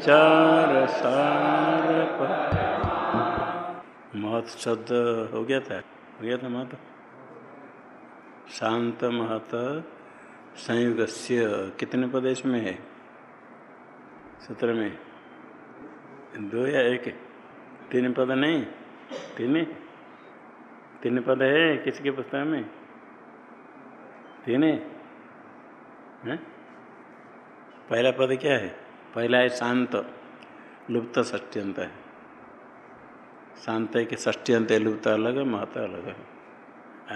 विचार सार महत शब्द हो गया था, हो गया था महत? शांत महत संयुग कितने प्रदेश में है? सूत्र में। दो या एक? तीन पद नहीं। तीन? तीन पद है किसके पुस्तक में? तीन? है? पहला पद क्या है? पहला है शांत, लुप्त षष्ट्यंत है। शांत है कि षष्ट्यंत लुप्त अलग महत अलग है।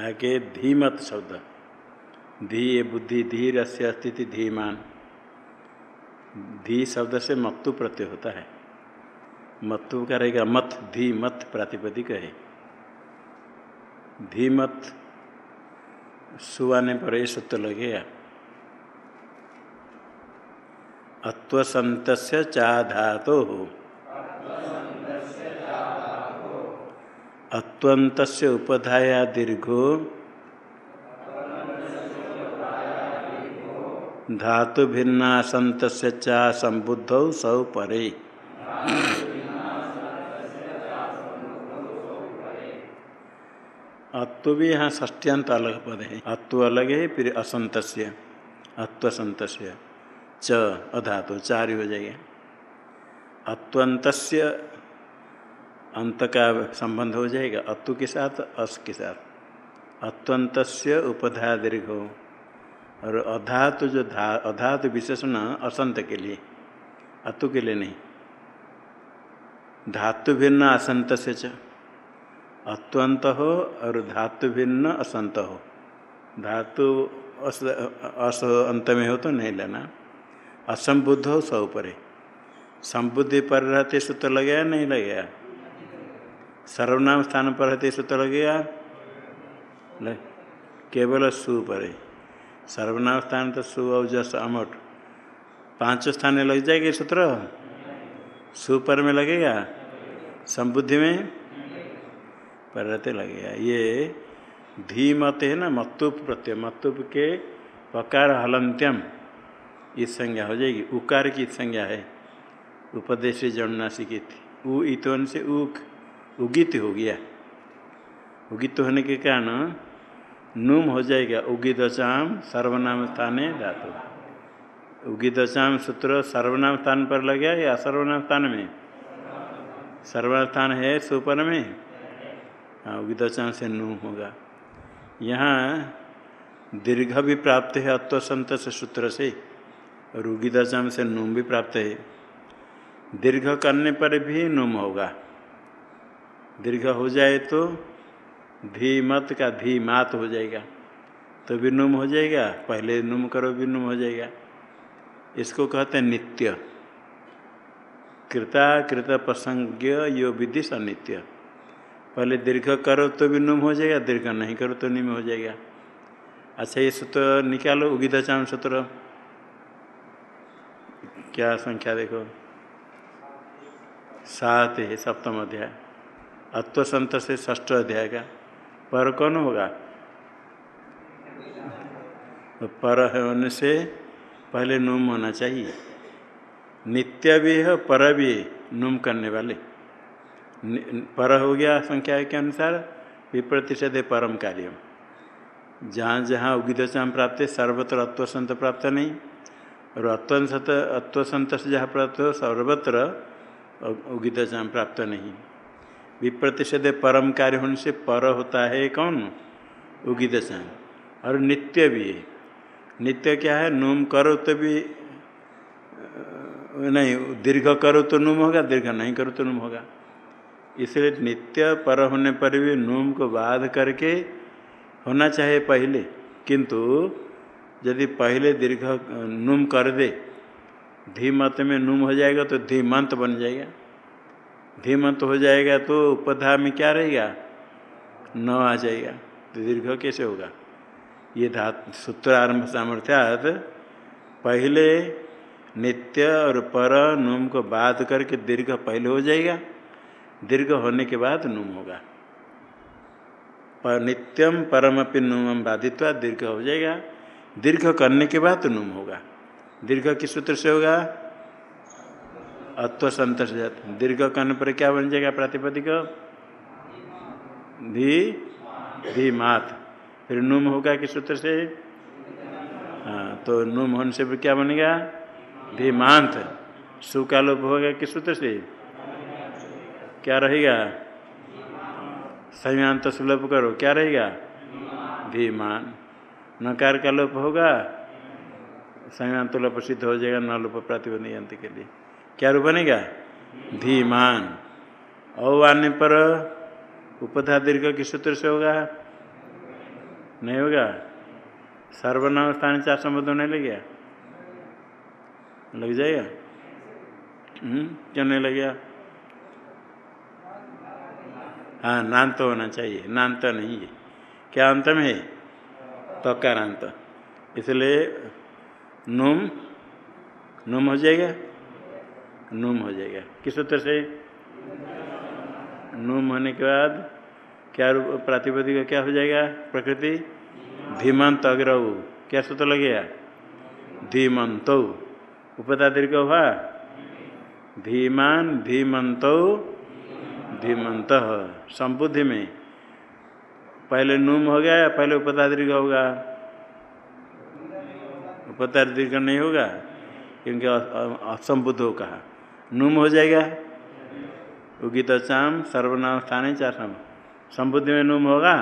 आगे धीमत शब्द। धी बुद्धि, धीर से स्थिति धीमान। धी शब्द से मत्तु प्रत्यय होता है। मत्तु का रहेगा मत धी मत प्रातिपदिक है। धीमत सुवाने पर ये सूत्र लगेगा। अत्वसंत चा धातो अत्वंत उपधाया दीर्घो। धातु भिन्ना संत चा संबुद्ध सौ परे अत्व भी यहाँ ष्टियंत अलग पद है अत्व अलग है फिर असंत अत्वसंत च अधातु चार हो जाएगा। अत्वंत अंत का संबंध हो जाएगा अत्व के साथ अस के साथ। अत्वंत उपधा दीर्घ हो और अधातु जो धा अधातु विशेषण असंत के लिए अतु के लिए नहीं। धातु भिन्न असंत से च। अत्वंत हो और धातु भिन्न असंत हो। धातु अस, अस अंत में हो तो नहीं लेना। असंबुद्ध हो सौ परे। संबुद्धि पर रहते सूत्र लगेगा नहीं लगेगा सर्वनाम स्थान पर रहते सूत्र लगेगा केवल सु परे। सर्वनाम स्थान तो सु और जस अमट। पाँचों स्थान लग जाएगा सूत्र? सु पर में लगेगा? संबुद्धि में? पर रहते लगेगा। ये धीमत है ना, मत्तुप प्रत्यय। मत्तुप के पकार हलंत्यम। इस संज्ञा हो जाएगी। उकार की संज्ञा है। उपदेश थी उ इतवन से उक उगित हो गया। उगित होने के कारण नूम हो जाएगा। उगिदचाम सर्वनाम स्थाने धातु। उगिदचाम सूत्र सर्वनाम स्थान पर लग गया या सर्वनाम स्थान में? सर्वनाम स्थान है सुपर में। हाँ उगिदचाम से नूम होगा। यहाँ दीर्घ भी प्राप्त है अत्वसंत सूत्र से। और उगिदचाम से नूम भी प्राप्त है। दीर्घ करने पर भी नुम होगा। दीर्घ हो जाए तो धीमत का धीमात हो जाएगा। तो भी नुम हो जाएगा, पहले नुम करो, भी नुम हो जाएगा। इसको कहते हैं नित्य। कृता, कृत प्रसंग, यो विधि सनित्य पहले दीर्घ करो तो भी नुम हो जाएगा, दीर्घ नहीं करो तो निम हो जाएगा। अच्छा ये सूत्र निकालो उगिदचाम सूत्र। क्या संख्या देखो? सात है, सप्तम अध्याय। अत्वसंत से ष्ठ अध्याय का। पर कौन होगा? पर होने से पहले नुम होना चाहिए। नित्य भी है, पर भी नुम करने वाले। पर हो गया संख्या के अनुसार विप्रतिषेध परम कार्य जहाँ जहाँ उगिदचाम प्राप्त है, सर्वत्र अत्वसंत प्राप्त नहीं। और अत्वसंत अत्वसंत जहाँ प्राप्त हो सर्वत्र उगिदचाम प्राप्त नहीं। विप्रतिषेध परम कार्य होने से पर होता है कौन? उगिदचाम और नित्य भी है। नित्य क्या है? नूम करो तो भी नहीं, दीर्घ करो तो नूम होगा, दीर्घ नहीं करो तो नूम होगा। इसलिए नित्य पर होने पर भी नूम को बाध करके होना चाहिए पहले। किंतु यदि पहले दीर्घ नुम कर दे, धीमत में नुम हो जाएगा तो धीमंत बन जाएगा। धीमंत हो जाएगा तो उपधा में क्या रहेगा? न आ जाएगा। तो दीर्घ कैसे होगा? ये धात सूत्र आरंभ सामर्थ्यात पहले नित्य और पर नुम को बाध करके दीर्घ पहले हो जाएगा, दीर्घ होने के बाद नुम होगा। पर नित्यम परम अपनी नुम बाधित्वा दीर्घ हो जाएगा। दीर्घ करने के बाद नुम होगा। दीर्घ किस सूत्र से होगा? अत्व संतोष दीर्घ करने पर क्या बन जाएगा प्रातिपदिक? धी धी मात फिर नुम होगा किस सूत्र से? हाँ तो नुम होने से भी क्या बनेगा? धीमांत। सु का लोप होगा किस सूत्र से? क्या रहेगा? संयांत सुलभ करो। क्या रहेगा? धीमान। नकार का लोप होगा संयांत लोप सिद्ध हो जाएगा, न लोप प्रतिबंध के लिए। क्या रूप बनेगा? धीमान। औ आने पर उपधा दीर्घ किस सूत्र से होगा? नहीं होगा। सर्वनाम स्थान चार संबंध नहीं लग गया। लग जाएगा? हम्म क्यों नहीं लग गया? हाँ नान तो होना चाहिए। नान तो नहीं है। क्या अंत में है? तकारांत इसलिए नुम नुम हो जाएगा? नुम हो जाएगा। किस उत्तर से? नुम होने के बाद क्या प्रातिपदिक का क्या हो जाएगा? प्रकृति? धीमंत अग्रव क्या सूत्र लगेगा? धीमंत। उपता दीर्घ हुआ? धीमान, धीमंत धीमंत। संबुद्धि में। पहले नूम हो गया पहले उपता दीर्घ होगा? उपता दीर्घ नहीं होगा क्योंकि असंबुद्ध हो कहा। नूम हो जाएगा? उगित चाम सर्वनाम स्थान चार सम संबुद्धि में नूम होगा?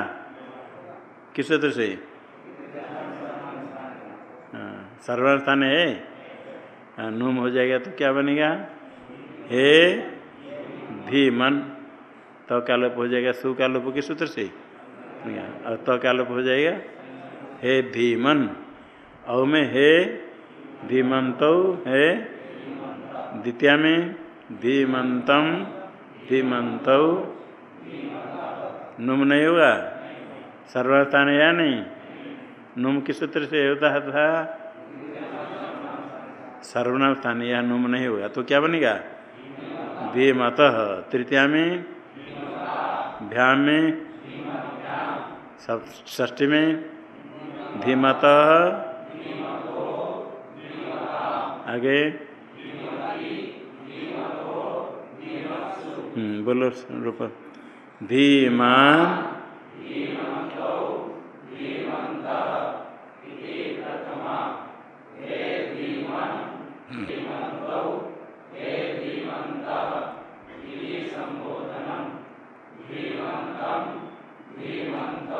किस सूत्र से? हाँ, सर्वनाम स्थान है। नूम हो जाएगा तो क्या बनेगा? हे धीमन। तो कालोप हो जाएगा सु कालोप किस सूत्र से? और तो कालोप हो जाएगा? हे धीमन। औ में हे धीमंत, हे द्वितीय में धीमंतम, धीमंत। नुम नहीं होगा? सर्वस्थान या नहीं? नुम किस सूत्र से होता था सर्वनाम स्थान या नुम नहीं होगा? तो क्या बनेगा? धीमत। तृतीया में? भ्याम में? ष्ठी में धीमत आगे हम्म, बोलो रूप।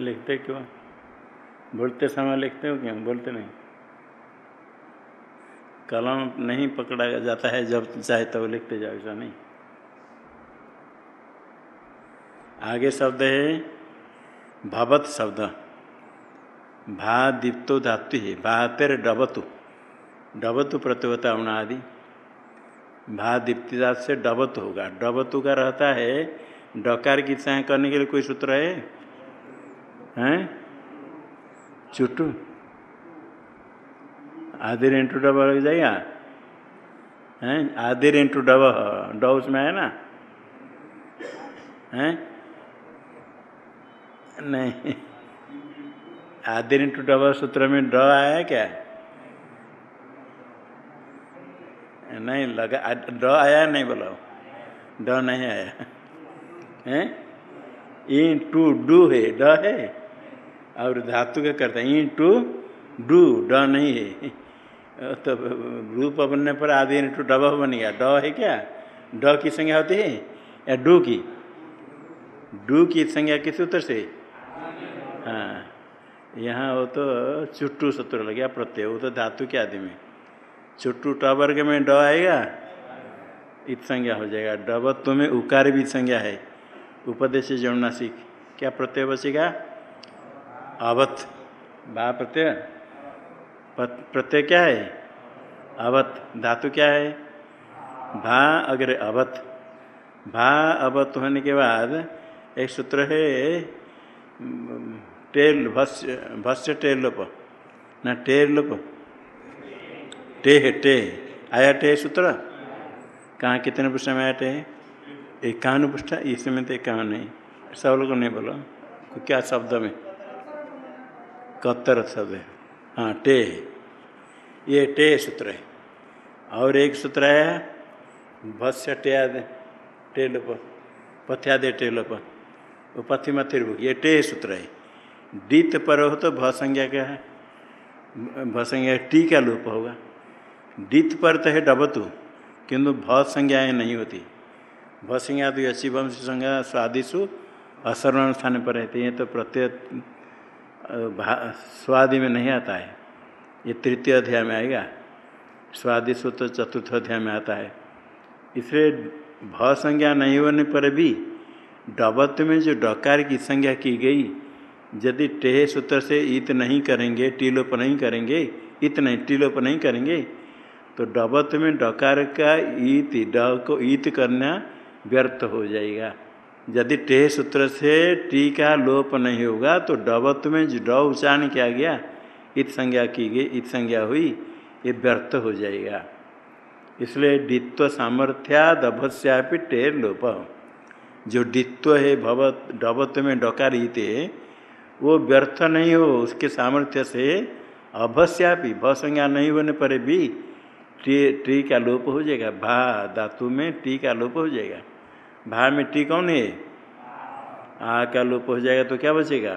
लिखते क्यों बोलते समय लिखते हो क्यों? बोलते नहीं। कलम नहीं पकड़ा जाता है, जब चाहे तब तो लिखते जाओ, ऐसा नहीं। आगे शब्द है, भवत शब्द। भा दीप्तो धातु है, भा तेरे डबतु। डबतु प्रतिवता आदि भा दीप्तिदात से डबत होगा। डबतु का रहता है, डकार की चाहे करने के लिए कोई सूत्र है? हैं? चुटू आधे रेंटू डबा लग जाएगा। हैं? आधे रेंटू डबा ड उसमें है ना? हैं? नहीं। आधे रेंटू डबा सूत्र में ड आया क्या? नहीं, लगा ड आया नहीं बोलो। ड नहीं आया। हैं? इन टू डू है, ड है। और धातु का करता है टू डू, ड नहीं है। तो रूप बनने पर आदि टू डब बन गया। ड है क्या? ड की संज्ञा होती है? या डू की? डू की संज्ञा किस सूत्र से? हाँ यहाँ वो तो चुट्टू सूत्र लग गया, प्रत्यय। वो तो धातु के आदि में। चुट्टू ट वर्ग में ड आएगा, इत संज्ञा हो जाएगा। डब तुम्हें उकार भी संज्ञा है। उपदेश जमुनासिक क्या प्रत्यय बचेगा? अवत भा प्रत्यय। प्रत्यय क्या है? अवत धातु क्या है? भा अग्र अवत। भा अवत होने के बाद एक सूत्र है टेल भस्य भस्य टेल लोप ना टेल लोप टे है टे। आया टे सूत्र? कहाँ कितने पृष्ठ में आया टे? इक्यावन पुष्ट इसमें तो इक्यावन नहीं। सब लोग नहीं बोलो क्या शब्द में? कत्तर शब्द है। हाँ टे ये टे सूत्र है। और एक सूत्र है, भस्य टेयाद, टेलोप, पथ्यादे टेलोप। वो पथि मथिर्भुक ये टे सूत्र है। डीत पर हो तो भ संज्ञा क्या है? भ संज्ञा टी का लोप होगा। डीत पर तो है डबतु, किंतु भ संज्ञाएँ नहीं होती। भ संज्ञा तो अच्छी वंश संज्ञा, स्वादिशु असरण स्थान पर रहते हैं तो प्रत्यय स्वादि में नहीं आता है। ये तृतीय अध्याय में आएगा। स्वादि सूत्र चतुर्थ अध्याय में आता है। इसलिए भ संज्ञा नहीं होने पर भी डबत में जो डकार की संज्ञा की गई, यदि टेह सूत्र से ईत नहीं करेंगे, टीलोप नहीं करेंगे इत नहीं, टीलोप नहीं करेंगे तो डबत में डकार का ईत, ड को ईत करना व्यर्थ हो जाएगा। यदि टेह सूत्र से टी का लोप नहीं होगा तो डबत में जो ड उच्चारण किया गया। इत संज्ञा की गई, इत संज्ञा हुई, ये व्यर्थ हो जाएगा। इसलिए डित्व सामर्थ्याद अभस्यापि टेर लोप। जो डित्व है, भवत, डबत में डकार ईते वो व्यर्थ नहीं हो, उसके सामर्थ्य से अभस्यापि, भ संज्ञा नहीं होने पर भी टी टी का लोप हो जाएगा। भा धातु में टी का लोप हो जाएगा। भा में टी कौन है? आ का लोप हो जाएगा तो क्या बचेगा?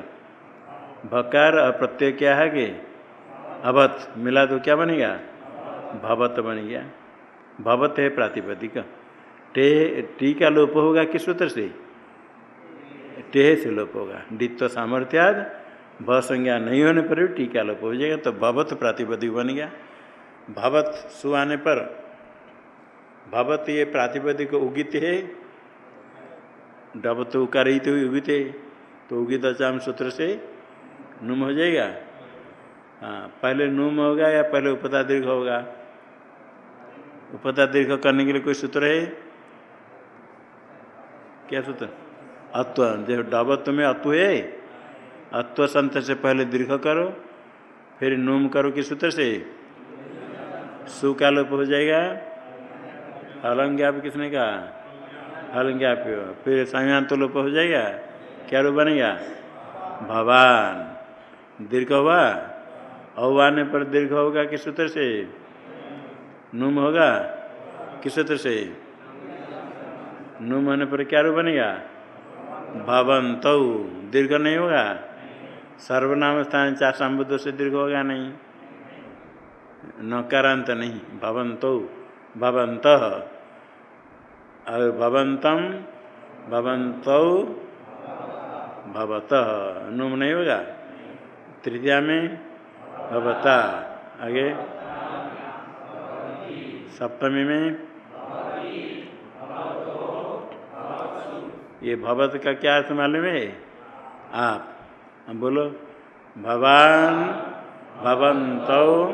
भकार प्रत्यय क्या है कि? अवत मिला तो क्या बनेगा? भवत बन गया। भवत है प्रातिपदिक। टे, टी का लोप होगा किस सूत्र से? टेह से लोप होगा। डित्व सामर्थ्याद भ संज्ञा नहीं होने पर भी टीका लोप हो जाएगा तो भवत प्रातिपदिक बन गया। भवत सु आने पर, भवत ये प्रातिपदिक उगित है डबत उकारित हुई उगित है तो उगित चाम सूत्र से नुम हो जाएगा। हाँ पहले नुम होगा या पहले उपता दीर्घ होगा? उपता दीर्घ करने के लिए कोई सूत्र है? क्या सूत्र? अत्व। जो डबत्व में अत्व है, अत्व संत से पहले दीर्घ करो, फिर नुम करो किस सूत्र से? सु का लोप हो जाएगा। हलंग्याप किसने कहा? हलंग्याप फिर संयांत लोप हो जाएगा। क्या रूप बनेगा? भवान दीर्घ हुआ औ आने पर दीर्घ होगा किस सूत्र से? नुम होगा? किस सूत्र से? नुम होने पर क्या रूप बनेगा? भवंत। दीर्घ नहीं होगा? सर्वनाम स्थान चार संबुद्ध से दीर्घ होगा नहीं। नकारांत नहीं। भवंतो। भवंत। और भवंतम भवंत। भवत नुम नहीं होगा? तृतीया में भवता। आगे। सप्तमी में ये भवत का क्या अर्थ मालूम है? आप हम बोलो। भवान भवंतो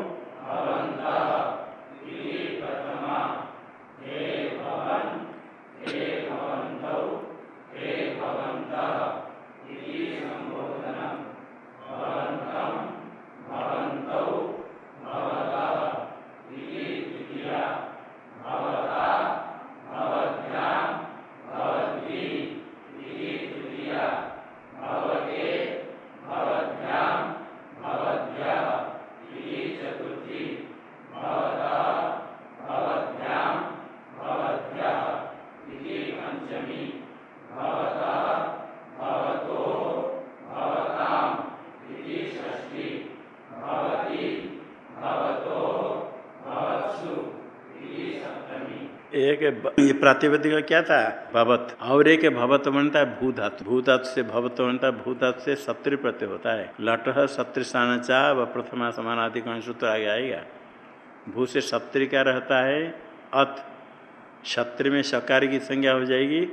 ये प्रातिपदिक क्या था? भवत। और एक भवत बनता है भूधातु। भूधातु से भवत बनता है भूधातु से सत्री प्रत्यय होता है। लट सत्री स्थान चा व प्रथमा समानादि कौन सूत्र आगे आएगा। भू से सत्री क्या रहता है? अत। क्षत्र में सकार की संज्ञा हो जाएगी।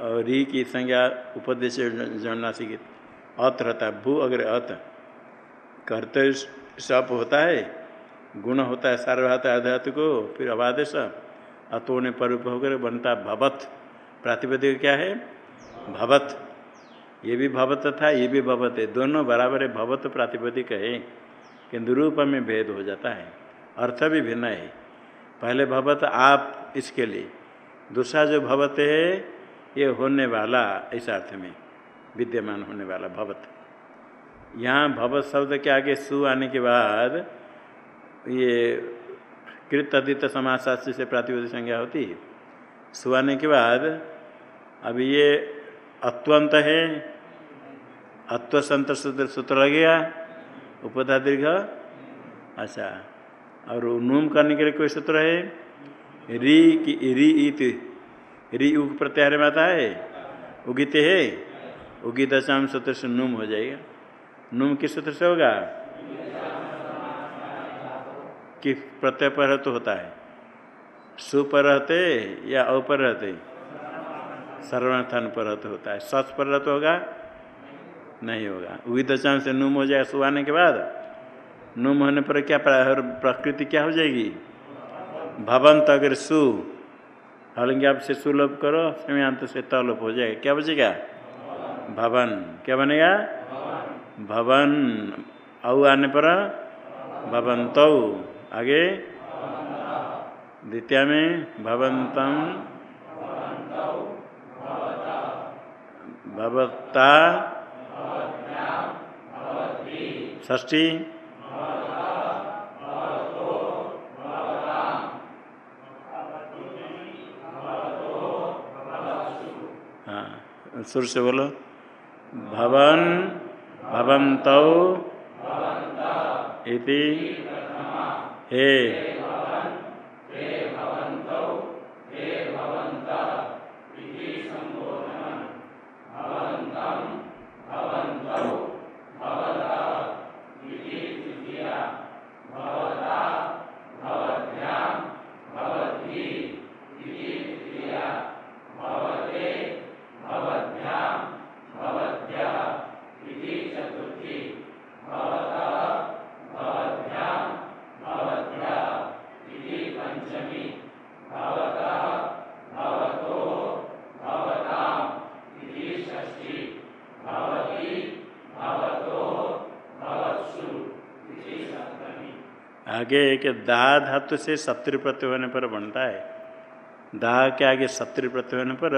और री की संज्ञा उपदेश जन्नासी की। अत रहता भू अग्र अत। करते सप होता है। गुण होता है। सार्वधात आधातु को, फिर अबादेश अतो ने पर होकर बनता भवत। प्रातिपदिक क्या है? भवत। ये भी भवत था ये भी भवत है। दोनों बराबर है, भवत प्रातिपदिक है किंतु रूप में भेद हो जाता है। अर्थ भी भिन्न है। पहले भवत आप इसके लिए। दूसरा जो भवत है, ये होने वाला, इस अर्थ में, विद्यमान होने वाला भवत। यहाँ भवत शब्द के आगे सु आने के बाद, ये कृत अदित समाजशास्त्री से प्रातिपदिक संज्ञा होती है। सु आने के बाद अब ये अत्वंत है अत्व संत सूत्र लगेगा उपधा दीर्घ अच्छा और नूम करने के लिए कोई सूत्र है? री की, री इत री उग प्रत्याहार में आता है, उगित है उगी दशाम सूत्र से नूम हो जाएगा। नूम किस सूत्र से होगा? कि प्रत्यय पर तो होता है। सु पर रहते या अ पर रहते सर्वनाथन पर रहते होता है। सच पर रहते होगा? नहीं होगा। उगी दशाम से नूम हो जाएगा। सुहाने के बाद नूम होने पर क्या प्रकृति क्या हो जाएगी? भवंत अगर सु हालाँकि आप से सुलभ करो समयांत से तलोप हो जाएगा। क्या बचेगा? भवन। क्या बनेगा? भवन। औ आने पर भवंत। आगे। द्वितीय में भवंतम भवता ष्ठी हाँ सुर से बोलो। भवन भवंत इति। हे आगे एक दा धातु से शत्रु प्रत्यय होने पर बनता है। दाह के आगे शत्रु प्रत्यय होने पर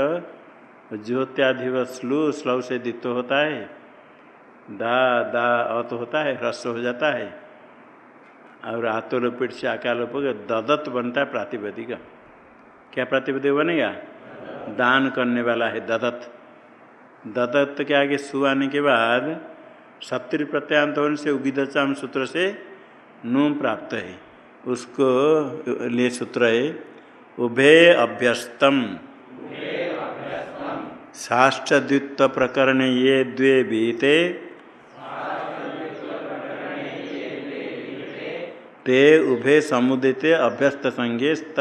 ज्योत्याधिव स्लू स्लव से दित्व होता है। दा दा अत होता है, ह्रस्व हो जाता है। और आतोलोपिट से आकालोप ददत बनता है प्रातिपदिक। क्या प्रातिपदिक बनेगा? दान करने वाला है ददत। ददत्त के आगे सु आने के बाद सत्रि प्रत्यांत होने से उगिदचाम सूत्र से नूम प्राप्त है। उसको लिए सूत्र है, उभे अभ्यस्तम। साष्टद्वित्व प्रकरण ये द्वे बीते। ते उभे समुदिते अभ्यस्त संज्ञे स्त।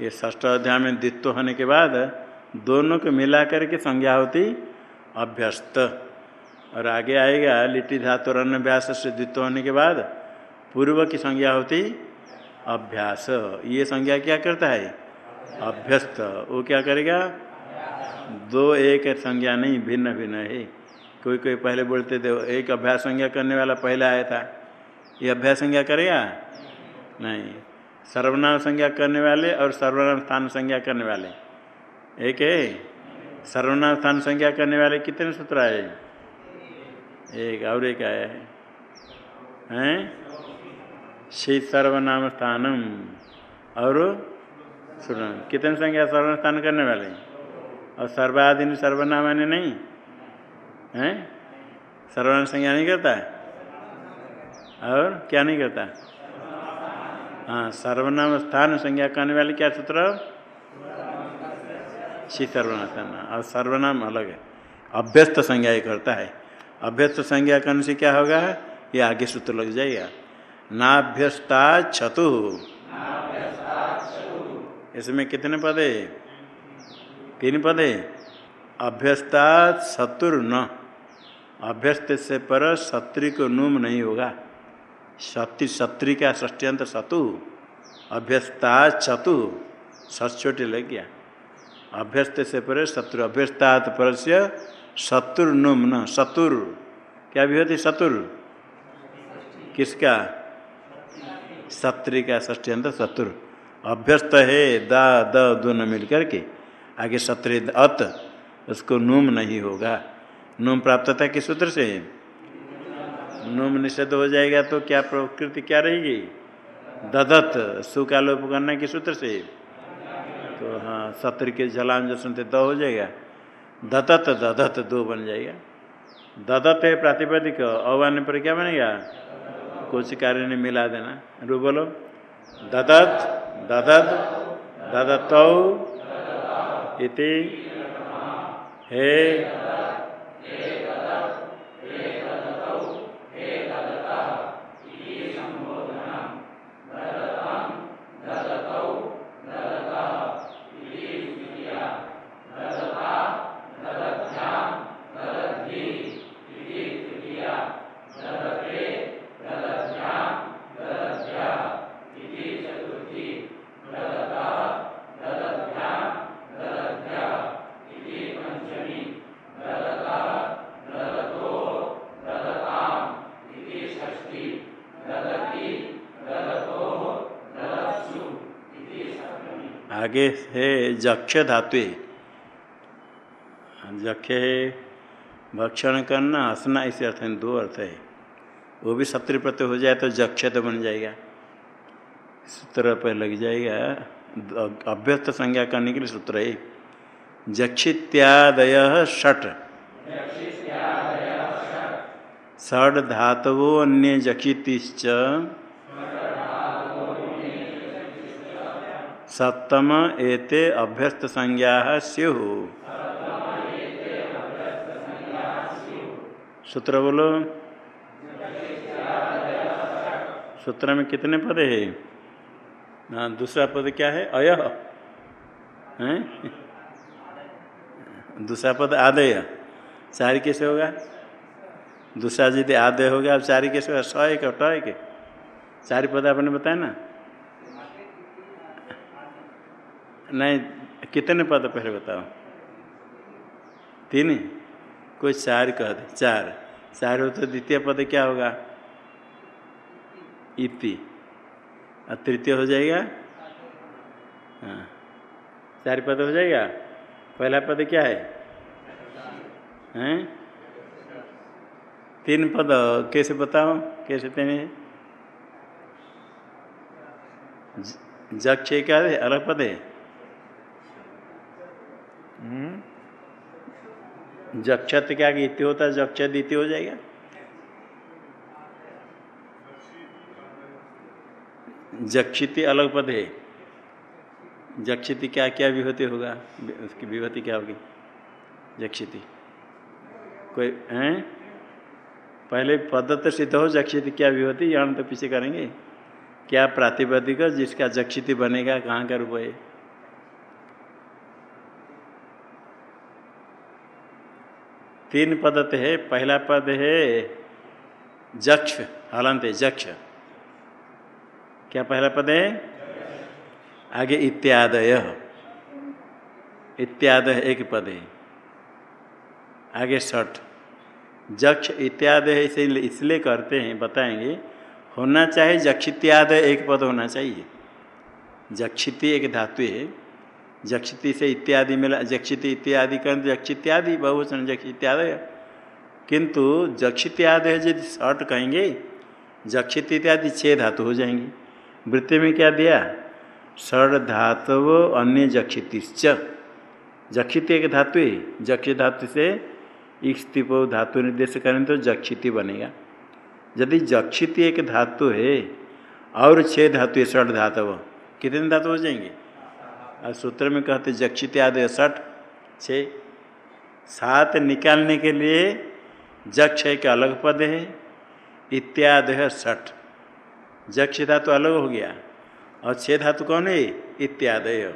ये ष्ठ अध्याय में द्वित्व होने के बाद दोनों को मिलाकर के संज्ञा होती अभ्यस्त। और आगे आएगा, लिट्टी धातु अन्य व्यास से द्वित्व होने के बाद पूर्व की संज्ञा होती अभ्यास। ये संज्ञा क्या करता है? अभ्यस्त। वो क्या करेगा? दो एक संज्ञा नहीं, भिन्न भिन्न है। कोई कोई पहले बोलते थे, एक अभ्यास संज्ञा करने वाला पहले आया था। ये अभ्यास संज्ञा करेगा? नहीं। सर्वनाम संज्ञा करने वाले और सर्वनाम स्थान संज्ञा करने वाले। एक है। सर्वनाम स्थान संज्ञा करने वाले कितने सूत्र आए? एक और एक आया है। हैं? सर्वनाम स्थानम और सुन, कितने संख्या सर्वनाम स्थान करने वाले और सर्वाधीन सर्वनाम आने नहीं? हैं? सर्वनाम संज्ञा नहीं करता है? और क्या नहीं करता? हाँ सर्वनाम स्थान संज्ञा करने वाले क्या सूत्र शी सर्वनाम स्थान और सर्वनाम अलग है। अभ्यस्त संज्ञा ही करता है। अभ्यस्त संज्ञा करने से क्या होगा? ये आगे सूत्र लग जाएगा। नाभ्यस्ता छतु इसमें कितने पद तीन पद अभ्यस्ता शत्रु न अभ्यस्त से पर शत्रु को नुम नहीं होगा। शत्रु शत्रु का षष्ट्यंत शतु अभ्यस्ता छतु सच सचोटे लग गया। अभ्यस्त से पर शत्रु अभ्यस्तात पर से शत्रु नुम न शत्रु क्या भी होती? शत्रु किसका? शत्रु का षष्ट्यंत शत्रु अभ्यस्त है, द द दोनों मिलकर के। आगे शत्रु अत, उसको नुम नहीं होगा। नुम प्राप्त है किस सूत्र से? नुम निषेध हो जाएगा तो क्या प्रकृति क्या रहेगी? ददत, सुकालोप करना के सूत्र से? तो हाँ सत्र के झलाम जो सुनते द हो जाएगा। ददत ददत दो बन जाएगा। ददत है प्रातिपदिक अवान पर क्या बनेगा? कुछ कार्य ने मिला देना। रू बोलो। ददत ददत ददत इति, हे आगे है जक्ष धातु। जक्ष है भक्षण करना हंसना इसे अर्थ में दो अर्थ है। वो भी सत्र प्रत्यय हो जाए तो जक्ष तो बन जाएगा। सूत्र पर लग जाएगा। अभ्यस्त संज्ञा करने के लिए सूत्र है। जक्षित्यादय षट। षड धातवो अन्य जक्षितिश्च। सप्तम एते अभ्यस्त संज्ञा स्यु। सूत्र बोलो। सूत्र में कितने पद है? हाँ दूसरा पद क्या है? अय। दूसरा पद आदय। चार कैसे होगा? दूसरा यदि आदय हो गया अब चार कैसे होगा? सौ एक ट एक। चार पद आपने बताया ना? नहीं, कितने पद पहले बताओ? तीन कोई चार कह दे। चार। चार हो तो द्वितीय पद क्या होगा? इति। और तृतीय हो जाएगा? हाँ। चार पद हो जाएगा? पहला पद क्या है? हैं? तीन पद। कैसे बताओ कैसे तीन जक्ष क्या है? अलग पद है? जक्षत क्या इति होता है जक्षत इति हो जाएगा। जक्षिति अलग पद है। जक्षिति क्या क्या विभूति होगा? उसकी विभूति क्या होगी? जक्षिति। कोई, हैं? पहले पद तो सिद्ध हो, जक्षिति क्या विभूति? यहाँ तो पीछे करेंगे। क्या प्रातिपदिक जिसका जक्षिति बनेगा, कहाँ का रूप है? तीन पद है, पहला पद है जक्ष हलंत जक्ष। क्या पहला पद है? आगे इत्यादय। इत्यादय एक पद है। आगे सठ जक्ष इत्यादि इसे इसलिए करते हैं, बताएँगे। होना चाहिए जक्षित्यादय एक पद होना चाहिए। जक्षिति एक धातु है। जक्षिति से इत्यादि मिला, जक्षिति इत्यादि कर जक्षित्यादि, बहुवचन जक्षित्यादय। किंतु जक्षित्यादय यदि शर्ट कहेंगे, जक्षित इत्यादि छः धातु हो जाएँगे। वृत्ति में क्या दिया? षड धातु अन्य जक्षितिश्च। जक्षित एक धातु है, जक्षित धातु से इस्तिप धातु निर्देश करें तो जक्षिति बनेगा। यदि जक्षित एक धातु है, और छः धातु है, षड धातु कितने धातु हो जाएँगे? और सूत्र में कहते जक्षित आदि सठ छ। सात निकालने के लिए जक्ष एक अलग पद है इत्यादि है सठ जक्ष धातु अलग हो गया, और छः धातु कौन है? इत्यादय।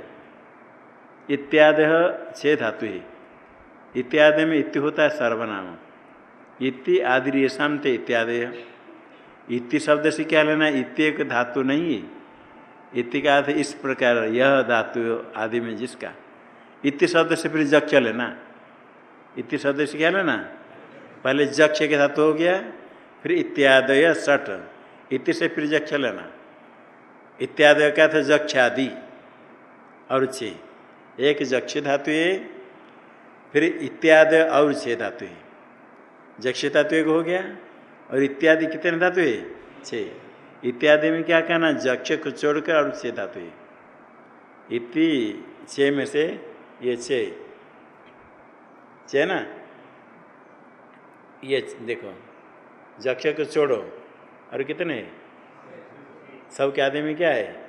इत्यादि छे धातु है। इत्यादि में इति होता है सर्वनाम। इति आदि ये थे इत्यादि इति शब्द से क्या लेना इति एक धातु नहीं है। इति का अर्थ इस प्रकार यह धातु आदि में जिसका। इति शब्द से फिर जक्ष लेना। इति शब्द से क्या लेना? पहले जक्ष के धातु हो गया, फिर इत्यादय सठ इति से फिर जक्ष लेना। इत्यादय का था जक्ष आदि और छे। एक जक्ष धातु फिर इत्यादि और छे धातु जक्ष धातु एक हो गया, और इत्यादि कितने धातु है? छः। इत्यादि में क्या कहना जक्ष को छोड़कर और छे धातु इति छे में से ये छे छे ना? ये देखो, जक्ष को छोड़ो और कितने सब के आदि में क्या है?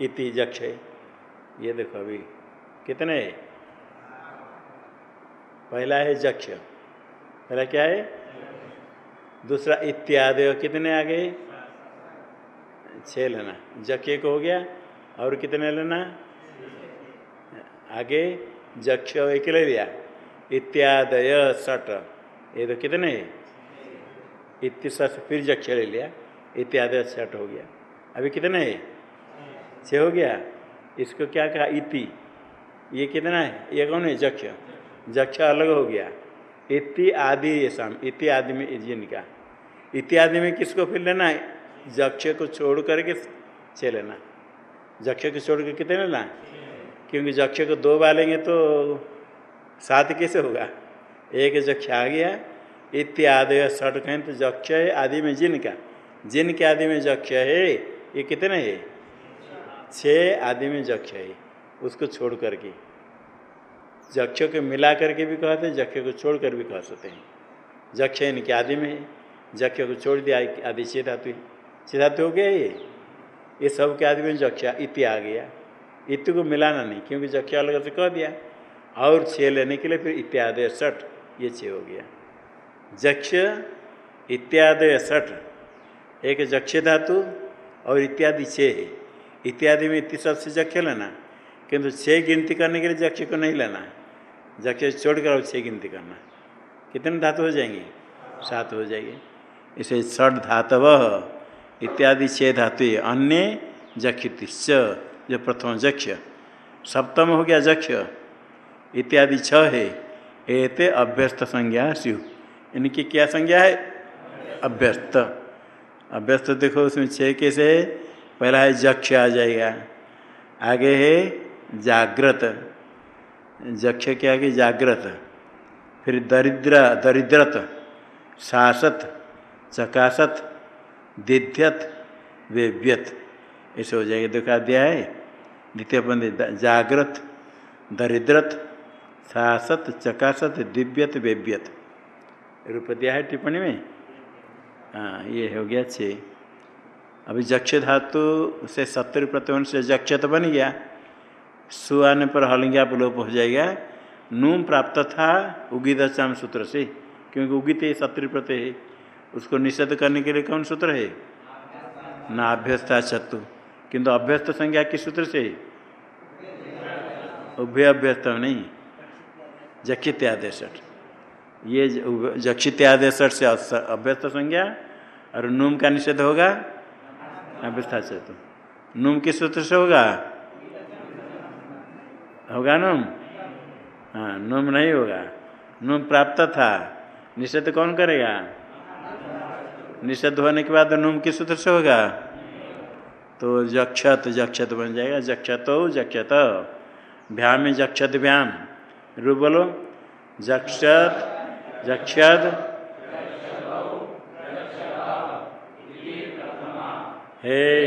इति जक्ष ये देखो अभी, कितने है? पहला है जक्ष। पहला क्या है? दूसरा इत्यादि कितने आ गए? छः लेना। जक एक हो गया, और कितने लेना? आगे जक्ष एक ले लिया। इत्यादय सट ये तो कितने? इत्य फिर जक्ष ले लिया। इत्यादय सट हो गया। अभी कितने? है छः हो गया। इसको क्या कहा? इति। ये कितना है? ये कौन है? जक्ष जक्ष अलग हो गया। इति आदि ये शाम इति आदि में जिनका इत्यादि में किसको फिर लेना है? जक्ष को छोड़ करके छे लेना जक्ष को छोड़ कर कितने लेना क्योंकि जक्ष को दो बालेंगे तो सात कैसे होगा? एक जक्ष आ गया इत्यादि सट कहें तो जक्ष है, आदि में जिन का। जिन के आदि में जक्ष है, ये कितने है? छः आदि में जक्ष है, उसको छोड़ करके। जक्ष को मिला करके भी कहते हैं, जक्ष को छोड़ कर भी कह सकते हैं। जक्ष इनके आदि में है। जक्ष को छोड़ दिया आदि छः धातु छः धातु हो गया ये? ये सब के आदि में जक्ष इति आ गया। इति को मिलाना नहीं, क्योंकि जक्ष अलग से कह दिया। और छः लेने के लिए फिर इत्यादय सठ ये छः हो गया। जक्ष इत्यादय सठ एक जक्ष धातु और इत्यादि छः है। इत्यादि में इतनी सबसे जक्ष लेना, किंतु छः गिनती करने के लिए जक्ष को नहीं लेना जक्ष छोड़कर और छः गिनती करना कितने धातु हो जाएँगे? सात हो जाएँगे। इसे षठ धातव इत्यादि छः धातु अन्य जक्षितिश्च, जो प्रथम जक्ष। सप्तम हो गया जक्ष। इत्यादि छ है। एते अभ्यस्त संज्ञा स्यु। इनकी क्या संज्ञा है? अभ्यस्त। अभ्यस्त देखो, उसमें छः कैसे है? पहला है जक्ष आ जाएगा। आगे है जागृत। जक्ष के आगे जागृत, फिर दरिद्र, दरिद्रत, शासत, चकासत, दिध्यत वेव्यत ऐसे हो जाएगा, देखा दिया है। द्वितीय बंद जागृत, दरिद्रत, शासत, चकासत, दिव्यत वेव्यत रूप दिया है टिप्पणी में? हाँ ये हो गया छः। अभी जक्ष धातु से सत्तर प्रतिबंध से जक्ष तो बन गया। सु आने पर हलिंगा लोप हो जाएगा। नूम प्राप्त था उगिदचाम सूत्र से, क्योंकि उगित शत्रु प्रत्यय है। उसको निषेध करने के लिए कौन सूत्र है? ना अभ्यस्ता चतु। किंतु अभ्यस्त संज्ञा किस सूत्र से? उभय अभ्यस्त नहीं जक्षित आदेश ये जक्षित आदेश से अभ्यस्त संज्ञा, और नूम का निषेध होगा? अवस्था से नूम किस सूत्र से होगा? होगा नुम? हाँ नुम नहीं होगा। नुम प्राप्त था। निषेध कौन करेगा? निषेध होने के बाद नुम किस सूत्र से होगा? तो जक्षत जक्षत बन जाएगा। जक्षत जक्षत। भ्याम जक्षत भ्याम। रू बोलो। जक्षत जक्षत। हे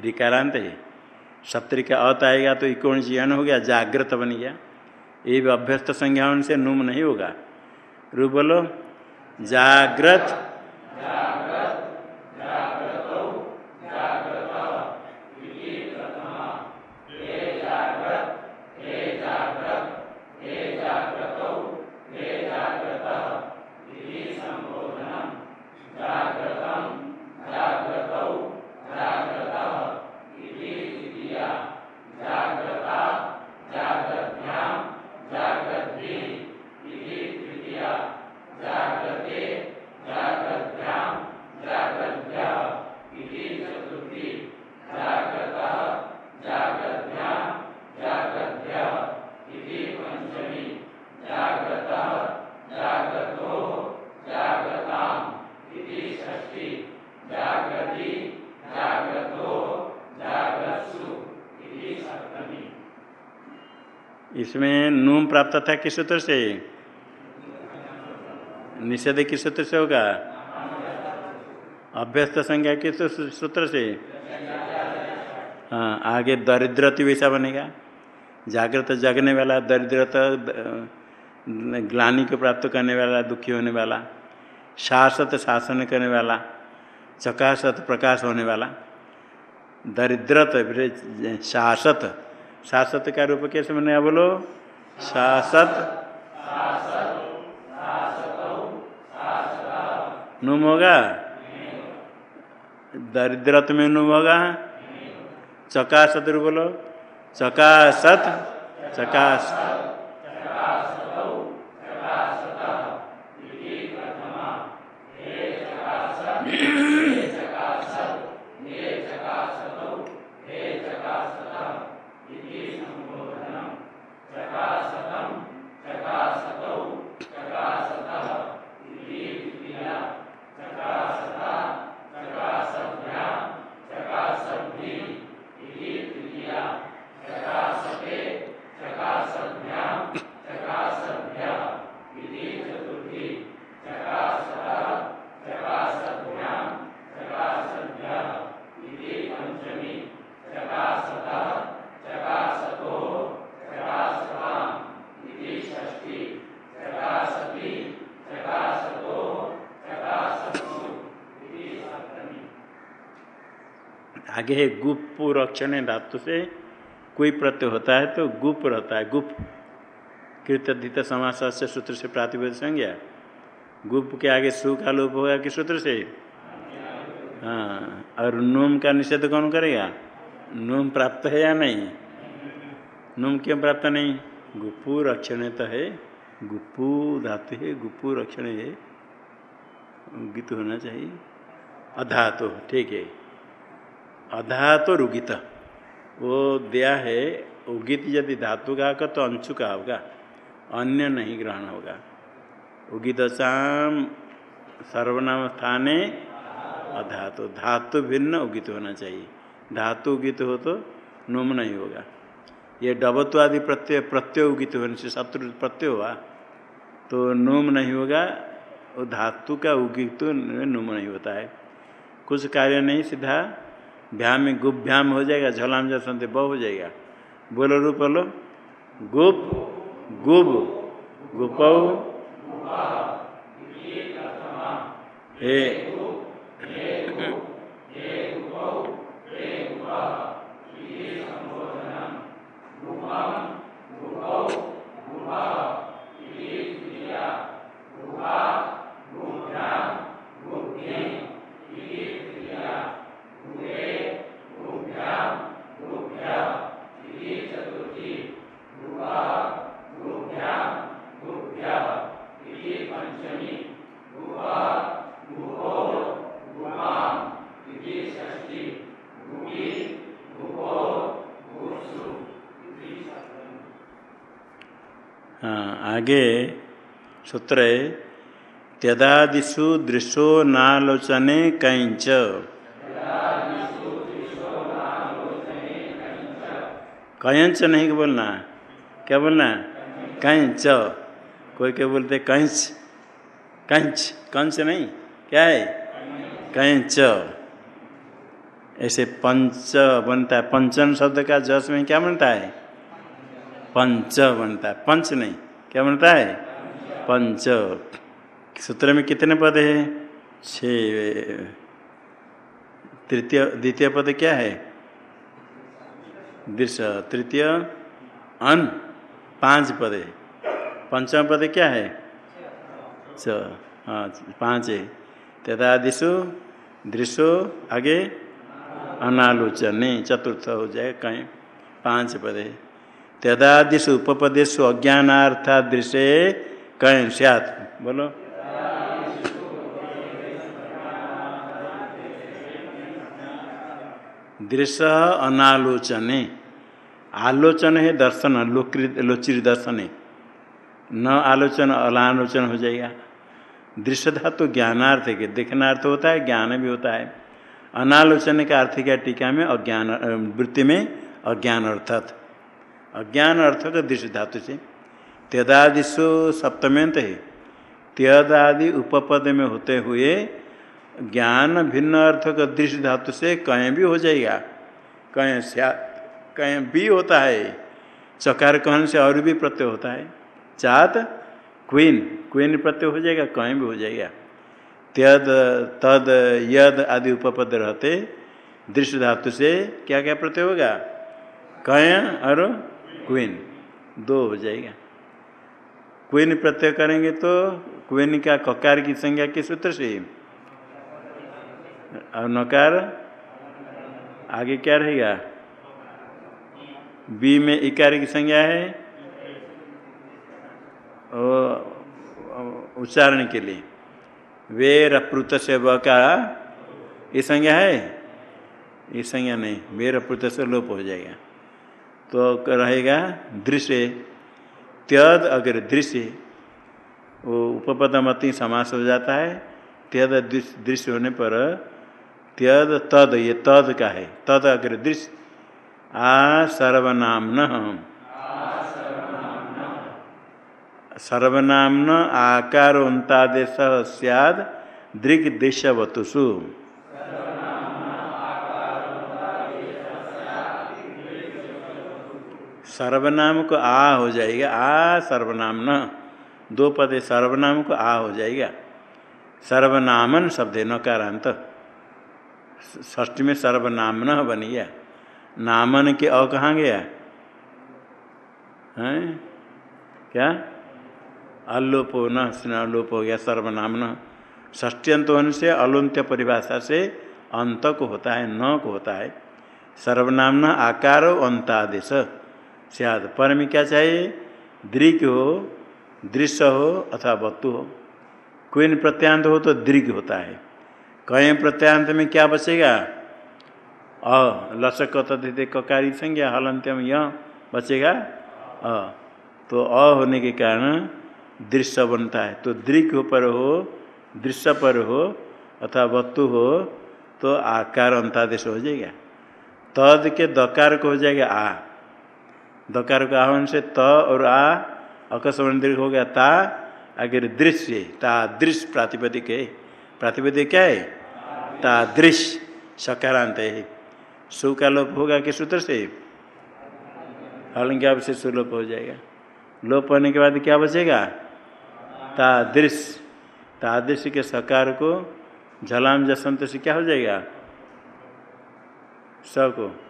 रिकारांत है सत्र का अत आएगा तो इकोण जीवन हो गया, जागृत बन गया। ये भी अभ्यस्त संज्ञा से नुम नहीं होगा। रू बोलो, जागृत इसमें नूम प्राप्त था किस सूत्र से? निषेध किस सूत्र से होगा? अभ्यस्त संज्ञा किस सूत्र से? हाँ आगे दरिद्रति वैसा बनेगा। जागृत जगने वाला दरिद्रता ग्लानी को प्राप्त करने वाला, दुखी होने वाला शासत शासन करने वाला, चकाशत प्रकाश होने वाला दरिद्रत शासत शासत का रूप कैसे मैंने बोलो? शासत नुम होगा? दरिद्रत में नुम होगा? चकाशत रूप बोलो। चकाशत चकाश आगे है गुप रक्षण धातु से। कोई प्रत्यय होता है तो गुप रहता है गुप कृतधित समास से सूत्र से प्रातिपद संज्ञा। गुप के आगे सु का लोप होगा कि सूत्र से? हाँ और नूम का निषेध कौन करेगा? नूम प्राप्त है या नहीं? नूम क्यों प्राप्त नहीं? गुप्पू रक्षण तो है गुप्पू धातु है गुप्पू रक्षण है। गीत होना चाहिए। अधातु, ठीक है। अधातु रुगित। वो दिया है, उगित यदि धातु का होगा तो अंशु का होगा, अन्य नहीं ग्रहण होगा। उगित शाम सर्वनाम स्थाने अधातु। धातु भिन्न उगित होना चाहिए। धातु उगित हो तो नुम नहीं होगा। ये डबत्व आदि प्रत्यय प्रत्यय उगित होने से शत्रु प्रत्यय हुआ तो नुम नहीं होगा, और धातु का उगित नुम नहीं होता है। कुछ कार्य नहीं, सीधा भ्याम में गुप भ्याम हो जाएगा, झलाम जसंत ब हो जाएगा। बोलो रूप लो गुप, गुब, गुप। हे। आगे सूत्र है दृशो नालोचने कैंच कयंच नहीं बोलना क्या बोलना कंच कोई क्या बोलते कंच कंच कंच नहीं? क्या है? कंच ऐसे पंच बनता है। पंचन शब्द का जस में क्या बनता है? पंच बनता है। पंच नहीं। क्या बनता है? पंच। सूत्र में कितने पद है? छ तृतीय, द्वितीय पद क्या है? दृश्य तृतीय, अन। पाँच पद है। पंचम पद क्या है? च। हाँ पाँच है। तदादिशु दृश्यो आगे अनालोचन। चतुर्थ हो जाए कहीं। पाँच पद है। तदादिशु उपपदेश अज्ञानार्था दृश्य कहीं सियात? बोलो। दृश्य अनालोचने। आलोचन है दर्शन लोकृत लोचिर दर्शन। है न आलोचन अलालोचन हो जाएगा। दृश्य धातु तो ज्ञानार्थ है देखना होता है, ज्ञान भी होता है। अनालोचन का अर्थ क्या? टीका में अज्ञान वृत्ति में अज्ञान अर्थात अज्ञान अर्थ का दृश्य धातु से। त्यदादिशु सप्तमेंत है। त्यदादि उपपद में होते हुए ज्ञान भिन्न अर्थ का दृश्य धातु से कहीं भी हो जाएगा। कहीं कहीं भी होता है। चकार कहन से और भी प्रत्यय होता है। चात, क्वीन क्वीन प्रत्यय हो जाएगा कहीं भी हो जाएगा। त्यद, तद, यद आदि उपपद रहते दृश्य धातु से क्या क्या प्रत्यय होगा? कय और क्वीन दो हो जाएगा। क्वीन प्रत्यय करेंगे तो क्वीन का ककार की संज्ञा किस सूत्र से और नकार, आगे क्या रहेगा? बी में इकार की संज्ञा है। उच्चारण के लिए। वे प्रुत से व का ये संज्ञा है? ये संज्ञा नहीं वे प्रुत से लोप हो जाएगा। तो रहेगा, दृश्य। त्यद अगर दृश्य, वो उपपदमति समास हो जाता है। त्यद दृश्य होने पर त्यद तद, ये तद का है। तद अग्र दृश्य, आ सर्वनामन। सर्वनामन आकारोन्तादेश सैद दृग देशवतुषु। सर्वनाम को आ हो जाएगा। आ सर्वनाम न दो पदे सर्वनाम को आ हो जाएगा। सर्वनामन शब्द है नकारांत। ष्टी में सर्वनाम न बन गया। नामन के अ कहाँ गया? है? क्या? अलोपो न अलोप हो गया सर्वनाम न ष्टियंत होने से अलुंत्य परिभाषा से अंत को होता है, न को होता है। सर्वनाम न आकार अंतादेश। सियाद। पर में क्या चाहिए? दृग हो, दृश्य हो अथवा वस्तु हो। कोई प्रत्यांत हो तो दृग होता है। कहीं प्रत्यांत में क्या बचेगा? अ लसक तथे ककारी संज्ञा हलंत्यम यह बचेगा? अ। तो अ होने के कारण दृश्य बनता है। तो दृक पर हो, दृश्य पर हो अथवा वस्तु हो तो आकार अंतादेश हो जाएगा। तद के दकार को हो जाएगा आ। दकार को आहन से त और आ अकस्मण दीर्घ हो गया ता अगर दृश्य, ता दृश्य प्रातिपदिक है। प्रातिपदिक क्या है? तादृश सकारांत है। सु का लोप होगा कि सूत्र से? हलंग्या से सुलोप हो जाएगा। लोप होने के बाद क्या बचेगा? तादृश तादृश के सकार को, झलाम जसंत से क्या हो जाएगा? स को।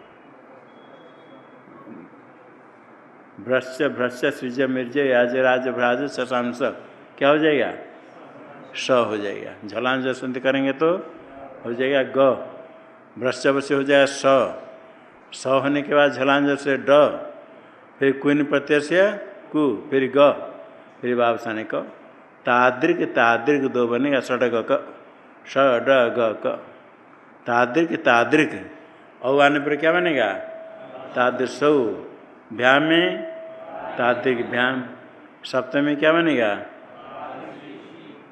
भ्रश्य भ्रश्य सृज मिर्ज याज राज भ्राज शशांश। क्या हो जाएगा? स हो जाएगा। झलाम जसंत करेंगे तो हो जाएगा ग। भ्रष्टव से हो जाएगा स स होने के बाद झलांज से ड। फिर कुन प्रत्यय से कु? फिर ग। फिर बाबसाने क। तादृक तादृक दो बनेगा। षड ग ष ड, ग, क। तादृक तादृक औ आने पर क्या बनेगा? तादृशौ। भ्या में तादृक भ्याम सप्तमी क्या बनेगा?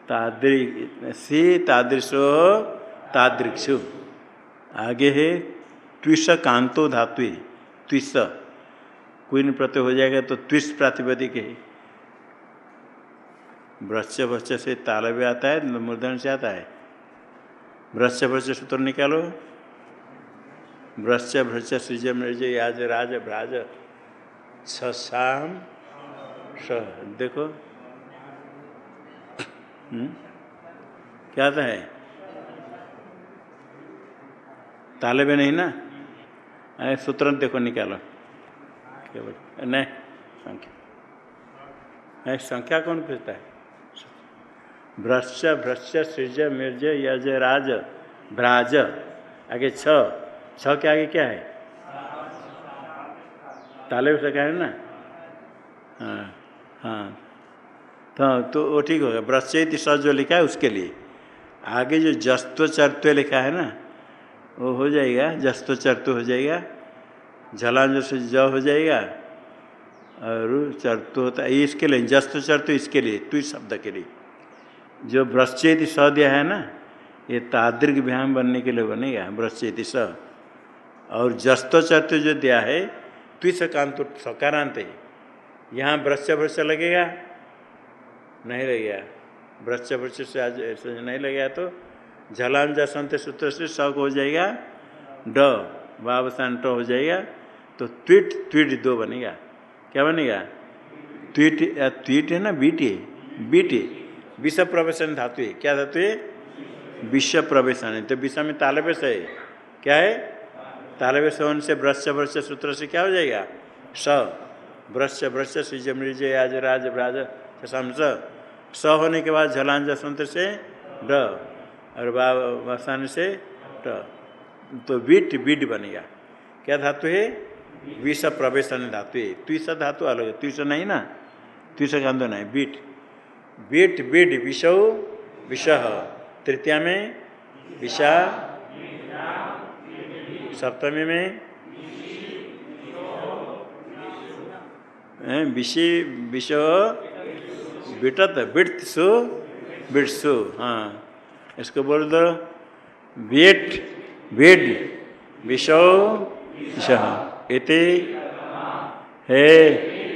तादृक सी तादृशो तादृक्षु। आगे है, त्विष कांतो धातु, त्विष। क्वीन प्रत्यय हो जाएगा तो त्विष प्रातिपदिक है। वृक्ष वृक्ष से ताल भी आता है मूर्धन से आता है। वृक्ष वृक्ष सूत्र निकालो। वृक्ष भ्रच सृज मृज याज, राज, भ्राज। छाम स, देखो? हम्म? क्या आता है ताले में नहीं ना? अरे, सूत्र देखो, निकालो। नहीं, संख्या। नहीं, संख्या कौन पूछता है? भ्रश्च भ्रश्च, सृज, मिर्ज, यज, राज, भ्राज। आगे छ। छ के आगे क्या है? ताले से क्या है ना। हाँ हाँ। तो तो वो ठीक होगा। ब्रश्चेति स जो लिखा है उसके लिए। आगे जो जस्तो चरत्व लिखा है ना, वो हो जाएगा जस्तो चरत्व हो जाएगा। झलांज से ज हो जाएगा, और चरतु होता है। इसके लिए जस्तो चरतु इसके लिए, तु शब्द के लिए। जो ब्रश्चेति स दिया है ना, ये तादृग व्यायाम बनने के लिए बनेगा ब्रश्चेति स और जस्तो चरतु जो दिया है त्विस कांत सकारांत। है यहाँ वृक्ष वृक्ष लगेगा, नहीं लगेगा। वृक्ष वृक्ष से आज ऐसे नहीं लगेगा तो झलान जसंत सूत्र से स हो जाएगा, ड, वावसान ट हो जाएगा तो ट्वीट ट्वीट दो बनेगा। क्या बनेगा? ट्वीट ट्वीट है ना, बीटी बीटी विषय प्रवेशन धातु है। क्या धातु है? विश्व प्रवेशन है। तो विषय में तालवेश है। क्या है? तालवेश होने से वृक्ष वृक्ष सूत्र से क्या हो जाएगा? स। वृक्ष वृक्ष सिज मृज आज राज ब्राज शम स। होने के बाद झलांज जसवंत से ड और वसान से ट। तो बीट बीट बनेगा क्या धातु है? विष प्रवेशन धातु है। त्विष धातु अलग है। त्विष नहीं ना? त्विष का नहीं। बीट। बीट बीट, विषौ, विष। तृतीया में विषा सप्तमी में? विषि, विष बिटत बिटसु बिटसु हाँ। इसको बोल दो बेट बेड विषो। इति, हे।